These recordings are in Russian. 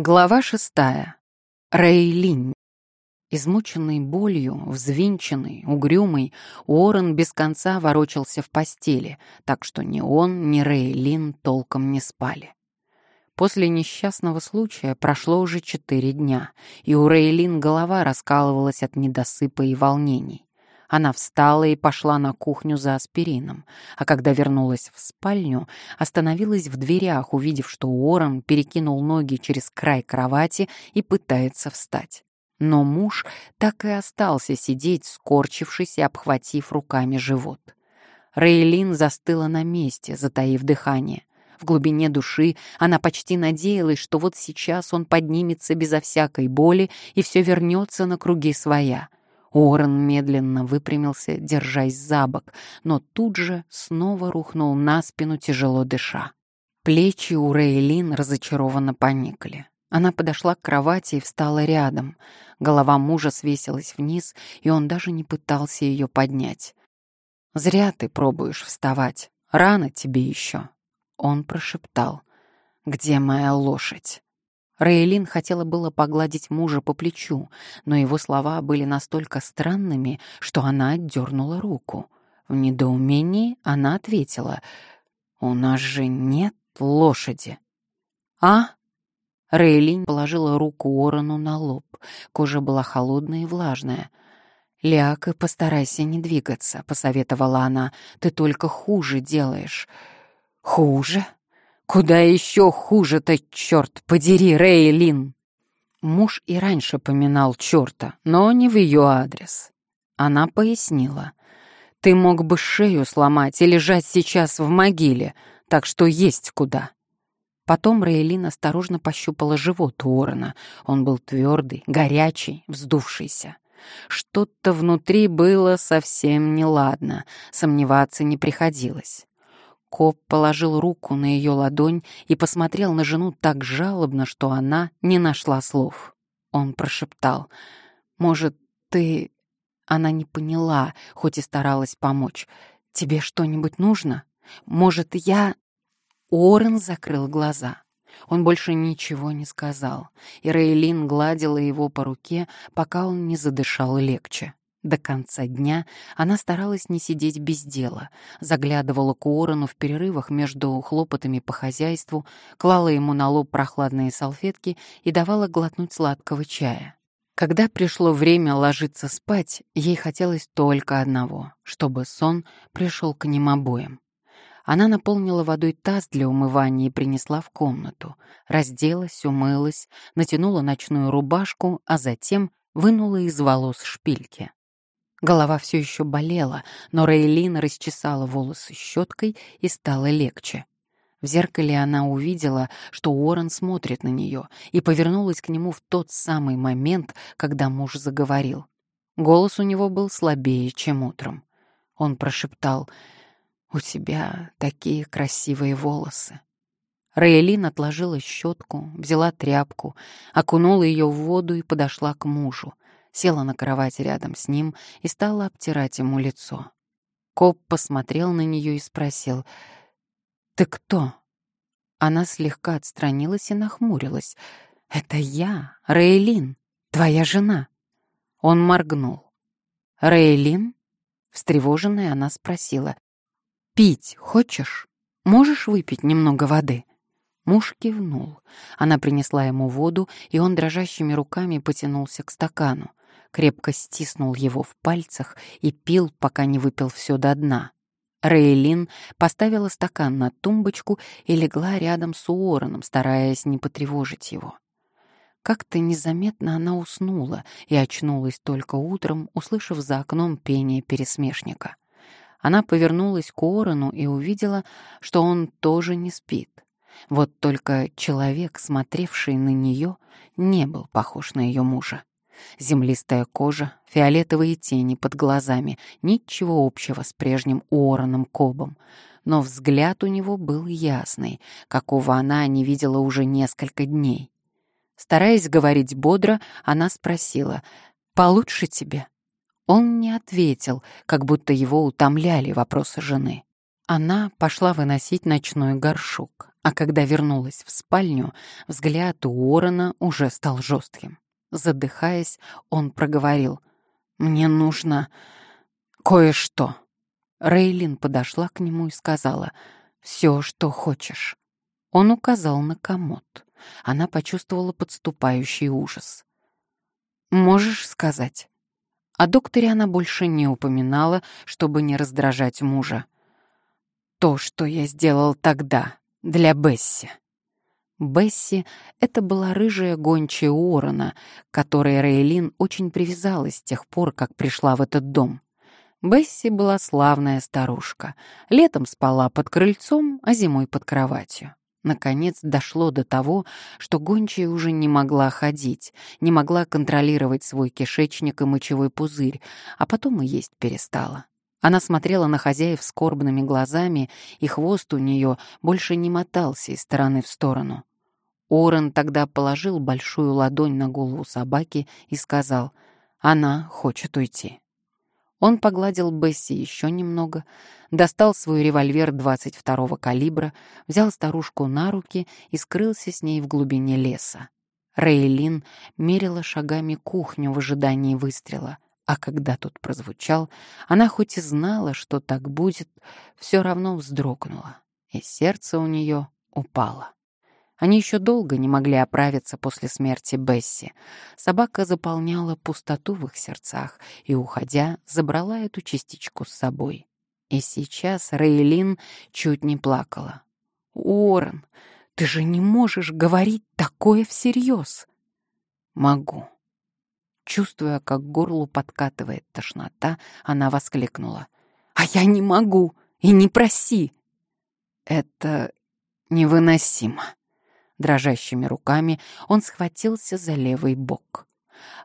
Глава шестая. Рейлинь. Измученный болью, взвинченный, угрюмый, Уоррен без конца ворочался в постели, так что ни он, ни Рейлин толком не спали. После несчастного случая прошло уже четыре дня, и у Рейлин голова раскалывалась от недосыпа и волнений. Она встала и пошла на кухню за аспирином, а когда вернулась в спальню, остановилась в дверях, увидев, что Уоррен перекинул ноги через край кровати и пытается встать. Но муж так и остался сидеть, скорчившись и обхватив руками живот. Рейлин застыла на месте, затаив дыхание. В глубине души она почти надеялась, что вот сейчас он поднимется безо всякой боли и все вернется на круги своя — Уоррен медленно выпрямился, держась за бок, но тут же снова рухнул на спину, тяжело дыша. Плечи у Рейлин разочарованно поникли. Она подошла к кровати и встала рядом. Голова мужа свесилась вниз, и он даже не пытался ее поднять. «Зря ты пробуешь вставать. Рано тебе еще». Он прошептал. «Где моя лошадь?» Рейлин хотела было погладить мужа по плечу, но его слова были настолько странными, что она отдернула руку. В недоумении она ответила, «У нас же нет лошади». «А?» Рейлин положила руку Орону на лоб. Кожа была холодная и влажная. «Ляг и постарайся не двигаться», — посоветовала она. «Ты только хуже делаешь». «Хуже?» Куда еще хуже-то, черт подери, Рейлин? Муж и раньше поминал черта, но не в ее адрес. Она пояснила. Ты мог бы шею сломать и лежать сейчас в могиле, так что есть куда. Потом Рейлин осторожно пощупала живот Уоррена. Он был твердый, горячий, вздувшийся. Что-то внутри было совсем неладно, сомневаться не приходилось. Коп положил руку на ее ладонь и посмотрел на жену так жалобно, что она не нашла слов. Он прошептал, «Может, ты...» Она не поняла, хоть и старалась помочь. «Тебе что-нибудь нужно? Может, я...» Орен закрыл глаза. Он больше ничего не сказал, и Рейлин гладила его по руке, пока он не задышал легче. До конца дня она старалась не сидеть без дела, заглядывала к Уоррену в перерывах между хлопотами по хозяйству, клала ему на лоб прохладные салфетки и давала глотнуть сладкого чая. Когда пришло время ложиться спать, ей хотелось только одного, чтобы сон пришел к ним обоим. Она наполнила водой таз для умывания и принесла в комнату, разделась, умылась, натянула ночную рубашку, а затем вынула из волос шпильки. Голова все еще болела, но Рейлин расчесала волосы щеткой и стало легче. В зеркале она увидела, что Уоррен смотрит на нее, и повернулась к нему в тот самый момент, когда муж заговорил. Голос у него был слабее, чем утром. Он прошептал «У тебя такие красивые волосы». Рейлин отложила щетку, взяла тряпку, окунула ее в воду и подошла к мужу села на кровать рядом с ним и стала обтирать ему лицо. Коп посмотрел на нее и спросил, «Ты кто?» Она слегка отстранилась и нахмурилась. «Это я, Рейлин, твоя жена». Он моргнул. «Рейлин?» Встревоженная она спросила, «Пить хочешь? Можешь выпить немного воды?» Муж кивнул. Она принесла ему воду, и он дрожащими руками потянулся к стакану крепко стиснул его в пальцах и пил, пока не выпил все до дна. Рейлин поставила стакан на тумбочку и легла рядом с Уорреном, стараясь не потревожить его. Как-то незаметно она уснула и очнулась только утром, услышав за окном пение пересмешника. Она повернулась к Уоррену и увидела, что он тоже не спит. Вот только человек, смотревший на нее, не был похож на ее мужа. Землистая кожа, фиолетовые тени под глазами, ничего общего с прежним Уорреном Кобом. Но взгляд у него был ясный, какого она не видела уже несколько дней. Стараясь говорить бодро, она спросила, «Получше тебе?» Он не ответил, как будто его утомляли вопросы жены. Она пошла выносить ночной горшок. А когда вернулась в спальню, взгляд у Уоррена уже стал жестким. Задыхаясь, он проговорил. «Мне нужно кое-что». Рейлин подошла к нему и сказала «Все, что хочешь». Он указал на комод. Она почувствовала подступающий ужас. «Можешь сказать?» О докторе она больше не упоминала, чтобы не раздражать мужа. «То, что я сделал тогда, для Бесси». Бесси — это была рыжая гончая Уоррена, к которой Рейлин очень привязалась с тех пор, как пришла в этот дом. Бесси была славная старушка. Летом спала под крыльцом, а зимой под кроватью. Наконец дошло до того, что гончая уже не могла ходить, не могла контролировать свой кишечник и мочевой пузырь, а потом и есть перестала. Она смотрела на хозяев скорбными глазами, и хвост у нее больше не мотался из стороны в сторону. Орен тогда положил большую ладонь на голову собаки и сказал, «Она хочет уйти». Он погладил Бесси еще немного, достал свой револьвер 22-го калибра, взял старушку на руки и скрылся с ней в глубине леса. Рейлин мерила шагами кухню в ожидании выстрела, а когда тот прозвучал, она хоть и знала, что так будет, все равно вздрогнула, и сердце у нее упало. Они еще долго не могли оправиться после смерти Бесси. Собака заполняла пустоту в их сердцах и, уходя, забрала эту частичку с собой. И сейчас Рейлин чуть не плакала. «Уоррен, ты же не можешь говорить такое всерьез!» «Могу». Чувствуя, как горлу подкатывает тошнота, она воскликнула. «А я не могу! И не проси!» «Это невыносимо!» Дрожащими руками он схватился за левый бок.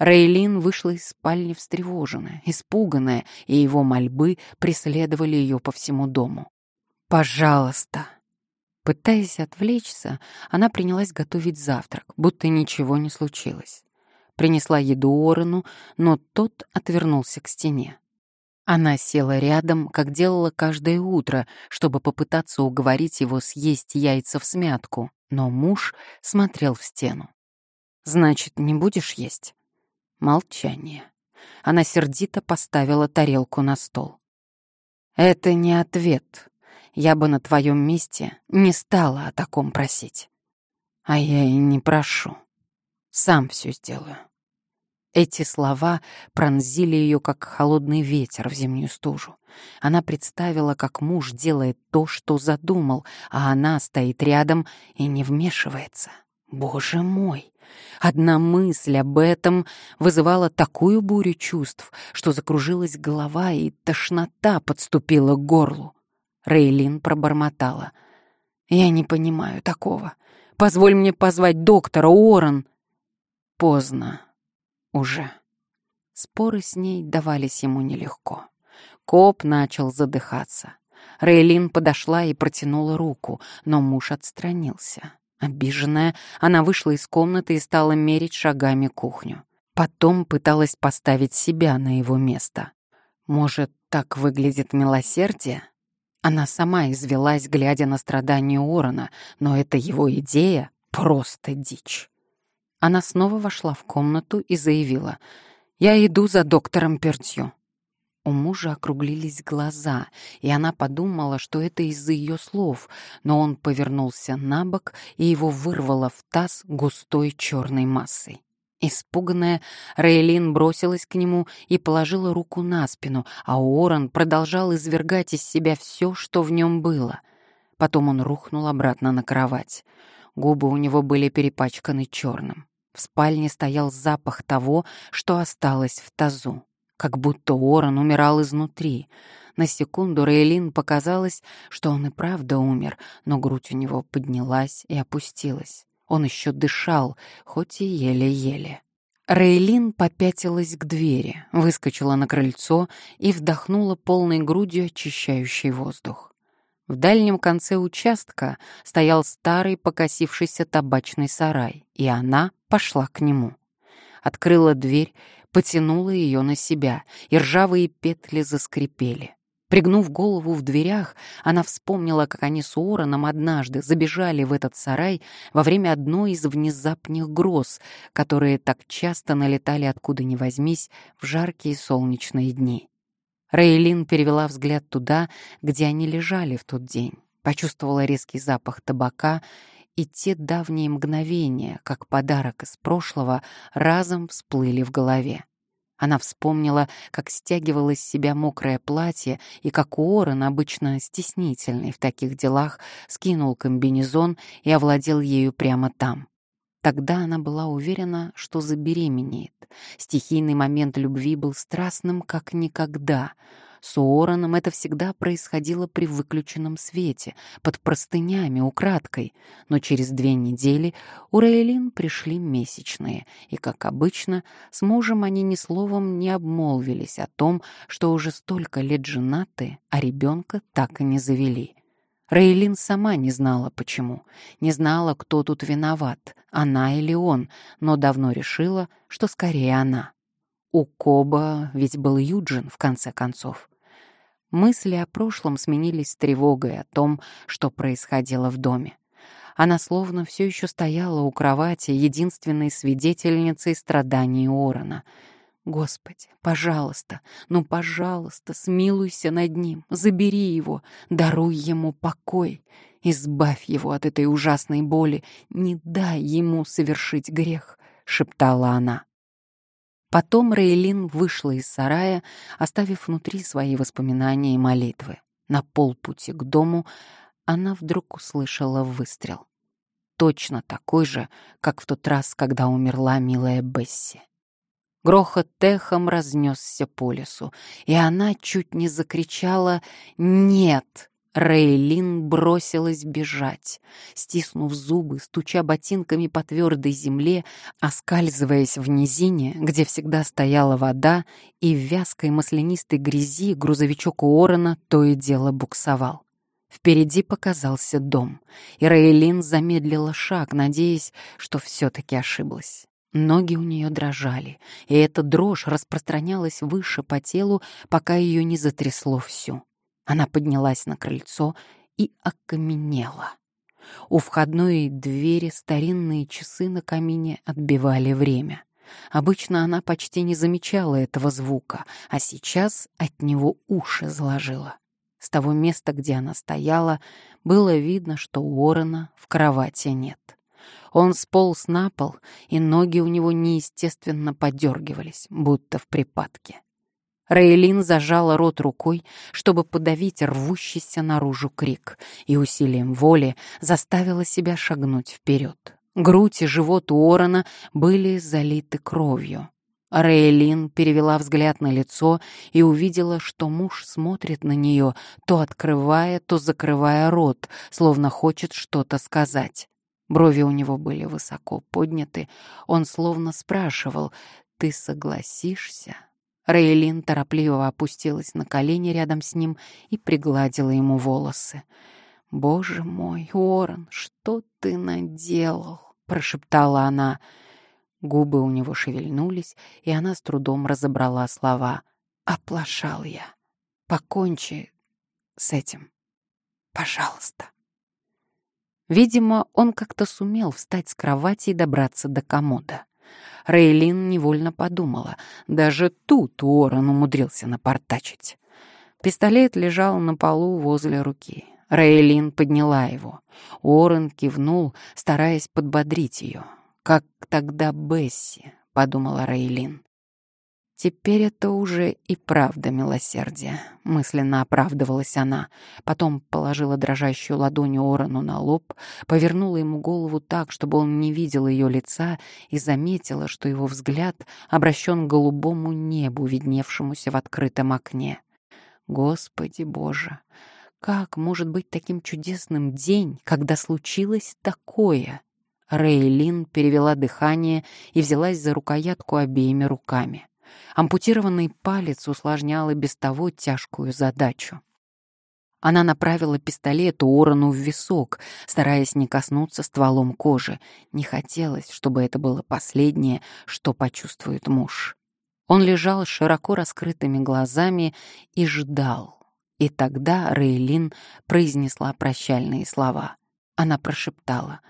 Рейлин вышла из спальни встревоженная, испуганная, и его мольбы преследовали ее по всему дому. «Пожалуйста!» Пытаясь отвлечься, она принялась готовить завтрак, будто ничего не случилось. Принесла еду Орену, но тот отвернулся к стене. Она села рядом, как делала каждое утро, чтобы попытаться уговорить его съесть яйца в смятку, но муж смотрел в стену. «Значит, не будешь есть?» Молчание. Она сердито поставила тарелку на стол. «Это не ответ. Я бы на твоем месте не стала о таком просить. А я и не прошу. Сам все сделаю». Эти слова пронзили ее, как холодный ветер в зимнюю стужу. Она представила, как муж делает то, что задумал, а она стоит рядом и не вмешивается. Боже мой! Одна мысль об этом вызывала такую бурю чувств, что закружилась голова и тошнота подступила к горлу. Рейлин пробормотала. «Я не понимаю такого. Позволь мне позвать доктора Уоррен». Поздно. Уже. Споры с ней давались ему нелегко. Коп начал задыхаться. Рейлин подошла и протянула руку, но муж отстранился. Обиженная, она вышла из комнаты и стала мерить шагами кухню. Потом пыталась поставить себя на его место. Может, так выглядит милосердие? Она сама извелась, глядя на страдания Орона, но это его идея — просто дичь. Она снова вошла в комнату и заявила, «Я иду за доктором Пертью». У мужа округлились глаза, и она подумала, что это из-за ее слов, но он повернулся на бок, и его вырвало в таз густой черной массой. Испуганная, Рейлин бросилась к нему и положила руку на спину, а Уоррен продолжал извергать из себя все, что в нем было. Потом он рухнул обратно на кровать. Губы у него были перепачканы черным. В спальне стоял запах того, что осталось в тазу как будто Уоррен умирал изнутри. На секунду Рейлин показалось, что он и правда умер, но грудь у него поднялась и опустилась. Он еще дышал, хоть и еле-еле. Рейлин попятилась к двери, выскочила на крыльцо и вдохнула полной грудью очищающий воздух. В дальнем конце участка стоял старый покосившийся табачный сарай, и она пошла к нему. Открыла дверь потянула ее на себя, и ржавые петли заскрипели. Пригнув голову в дверях, она вспомнила, как они с Уорреном однажды забежали в этот сарай во время одной из внезапных гроз, которые так часто налетали откуда ни возьмись в жаркие солнечные дни. Рейлин перевела взгляд туда, где они лежали в тот день, почувствовала резкий запах табака и те давние мгновения, как подарок из прошлого, разом всплыли в голове. Она вспомнила, как стягивала из себя мокрое платье и как Уоррен, обычно стеснительный в таких делах, скинул комбинезон и овладел ею прямо там. Тогда она была уверена, что забеременеет. Стихийный момент любви был страстным, как никогда — с Уорреном это всегда происходило при выключенном свете, под простынями, украдкой. Но через две недели у Рейлин пришли месячные, и, как обычно, с мужем они ни словом не обмолвились о том, что уже столько лет женаты, а ребенка так и не завели. Рейлин сама не знала, почему. Не знала, кто тут виноват, она или он, но давно решила, что скорее она. У Коба ведь был Юджин, в конце концов. Мысли о прошлом сменились тревогой о том, что происходило в доме. Она словно все еще стояла у кровати, единственной свидетельницей страданий Орона. «Господи, пожалуйста, ну, пожалуйста, смилуйся над ним, забери его, даруй ему покой, избавь его от этой ужасной боли, не дай ему совершить грех», — шептала она. Потом Рейлин вышла из сарая, оставив внутри свои воспоминания и молитвы. На полпути к дому она вдруг услышала выстрел. Точно такой же, как в тот раз, когда умерла милая Бесси. Грохот техом разнесся по лесу, и она чуть не закричала «Нет!» Рейлин бросилась бежать, стиснув зубы, стуча ботинками по твердой земле, оскальзываясь в низине, где всегда стояла вода, и в вязкой маслянистой грязи грузовичок Уоррена то и дело буксовал. Впереди показался дом, и Рейлин замедлила шаг, надеясь, что все-таки ошиблась. Ноги у нее дрожали, и эта дрожь распространялась выше по телу, пока ее не затрясло всю. Она поднялась на крыльцо и окаменела. У входной двери старинные часы на камине отбивали время. Обычно она почти не замечала этого звука, а сейчас от него уши заложила. С того места, где она стояла, было видно, что Уоррена в кровати нет. Он сполз на пол, и ноги у него неестественно подергивались, будто в припадке. Рейлин зажала рот рукой, чтобы подавить рвущийся наружу крик, и усилием воли заставила себя шагнуть вперед. Грудь и живот Уоррена были залиты кровью. Рейлин перевела взгляд на лицо и увидела, что муж смотрит на нее, то открывая, то закрывая рот, словно хочет что-то сказать. Брови у него были высоко подняты. Он словно спрашивал, «Ты согласишься?» Рейлин торопливо опустилась на колени рядом с ним и пригладила ему волосы. «Боже мой, Уоррен, что ты наделал?» — прошептала она. Губы у него шевельнулись, и она с трудом разобрала слова. «Оплошал я. Покончи с этим. Пожалуйста». Видимо, он как-то сумел встать с кровати и добраться до комода. Рейлин невольно подумала. Даже тут Уоррен умудрился напортачить. Пистолет лежал на полу возле руки. Рейлин подняла его. Уоррен кивнул, стараясь подбодрить ее. «Как тогда Бесси», — подумала Рейлин. Теперь это уже и правда милосердие, мысленно оправдывалась она. Потом положила дрожащую ладонь Орону на лоб, повернула ему голову так, чтобы он не видел ее лица, и заметила, что его взгляд обращен к голубому небу, видневшемуся в открытом окне. Господи Боже! Как может быть таким чудесным день, когда случилось такое? Рейлин перевела дыхание и взялась за рукоятку обеими руками. Ампутированный палец усложнял и без того тяжкую задачу. Она направила пистолет Уоррену в висок, стараясь не коснуться стволом кожи. Не хотелось, чтобы это было последнее, что почувствует муж. Он лежал с широко раскрытыми глазами и ждал. И тогда Рейлин произнесла прощальные слова. Она прошептала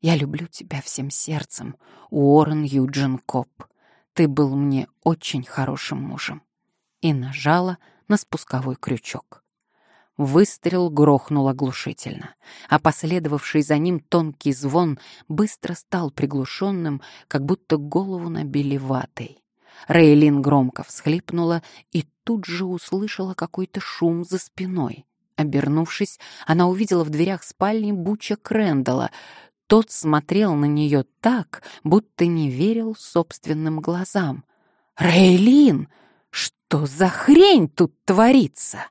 «Я люблю тебя всем сердцем, Уоррен Юджин Коп. Ты был мне очень хорошим мужем». И нажала на спусковой крючок. Выстрел грохнул оглушительно, а последовавший за ним тонкий звон быстро стал приглушенным, как будто голову набили ватой. Рейлин громко всхлипнула и тут же услышала какой-то шум за спиной. Обернувшись, она увидела в дверях спальни Буча Крэндала. Тот смотрел на нее так, будто не верил собственным глазам. «Рейлин, что за хрень тут творится?»